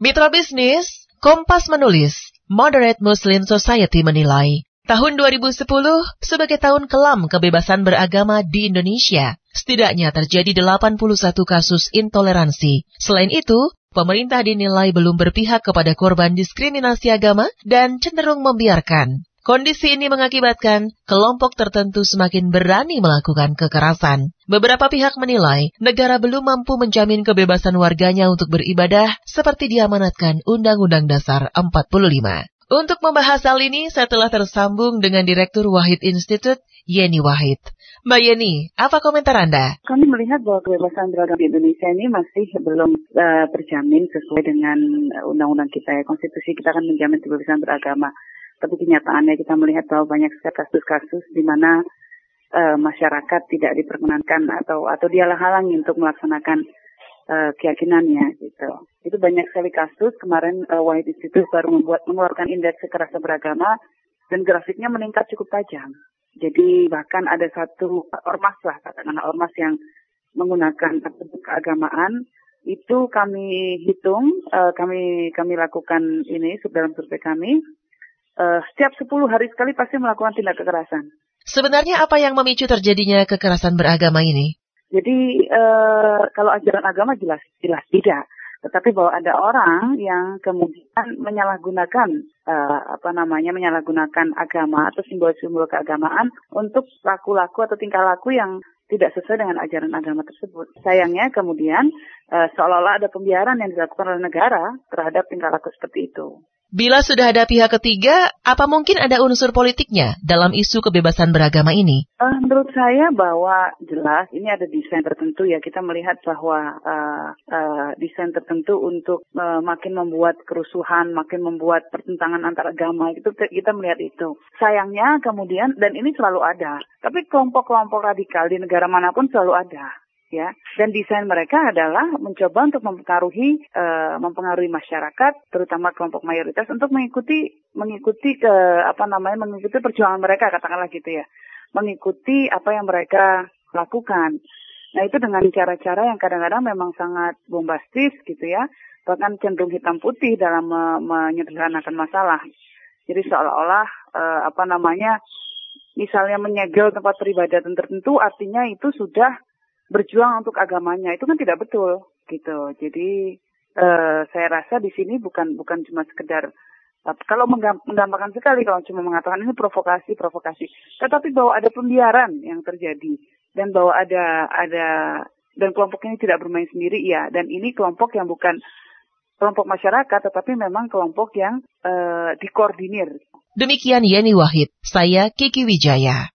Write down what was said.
Mitra bisnis, Kompas menulis, Moderate Muslim Society menilai, tahun 2010 sebagai tahun kelam kebebasan beragama di Indonesia. Setidaknya terjadi 81 kasus intoleransi. Selain itu, pemerintah dinilai belum berpihak kepada korban diskriminasi agama dan cenderung membiarkan Kondisi ini mengakibatkan kelompok tertentu semakin berani melakukan kekerasan. Beberapa pihak menilai negara belum mampu menjamin kebebasan warganya untuk beribadah seperti diamanatkan Undang-Undang Dasar 45. Untuk membahas hal ini, saya telah tersambung dengan Direktur Wahid Institute, Yeni Wahid. Mbak Yeni, apa komentar Anda? Kami melihat bahwa kebebasan beragama di Indonesia ini masih belum uh, terjamin sesuai dengan undang-undang kita ya. Konstitusi kita akan menjamin kebebasan beragama. Tapi kenyataannya kita melihat bahwa banyak sekali kasus-kasus di mana uh, masyarakat tidak diperkenankan atau atau dihalang halangi untuk melaksanakan uh, keyakinannya gitu. Itu banyak sekali kasus. Kemarin uh, Wahid Institute baru membuat mengeluarkan indeks kekerasan beragama dan grafiknya meningkat cukup tajam. Jadi bahkan ada satu ormas lah katakanlah ormas yang menggunakan atribut keagamaan itu kami hitung, kami kami lakukan ini dalam survei kami uh, setiap 10 hari sekali pasti melakukan tindak kekerasan. Sebenarnya apa yang memicu terjadinya kekerasan beragama ini? Jadi uh, kalau ajaran agama jelas jelas tidak. Tetapi bahwa ada orang yang kemudian menyalahgunakan uh, apa namanya menyalahgunakan agama atau simbol-simbol keagamaan untuk laku-laku atau tingkah laku yang tidak sesuai dengan ajaran agama tersebut. Sayangnya kemudian uh, seolah-olah ada pembiaran yang dilakukan oleh negara terhadap tingkah laku seperti itu. Bila sudah ada pihak ketiga, apa mungkin ada unsur politiknya dalam isu kebebasan beragama ini? Uh, menurut saya bahwa jelas ini ada desain tertentu ya. Kita melihat bahwa uh, uh, desain tertentu untuk uh, makin membuat kerusuhan, makin membuat pertentangan antar agama itu kita melihat itu. Sayangnya kemudian dan ini selalu ada. Tapi kelompok-kelompok radikal di negara mana pun selalu ada ya. Dan desain mereka adalah mencoba untuk mempengaruhi uh, mempengaruhi masyarakat terutama kelompok mayoritas untuk mengikuti mengikuti ke apa namanya mengikuti perjuangan mereka katakanlah gitu ya. Mengikuti apa yang mereka lakukan. Nah itu dengan cara-cara yang kadang-kadang memang sangat bombastis gitu ya. Bahkan cenderung hitam putih dalam me menyederhanakan masalah. Jadi seolah-olah uh, apa namanya misalnya menyegel tempat peribadatan tertentu artinya itu sudah berjuang untuk agamanya itu kan tidak betul gitu. Jadi uh, saya rasa di sini bukan bukan cuma sekedar uh, kalau menggambarkan sekali kalau cuma mengatakan ini provokasi provokasi, tetapi bahwa ada pembiaran yang terjadi dan bahwa ada ada dan kelompok ini tidak bermain sendiri ya dan ini kelompok yang bukan kelompok masyarakat tetapi memang kelompok yang uh, dikoordinir. Demikian Yeni Wahid, saya Kiki Wijaya.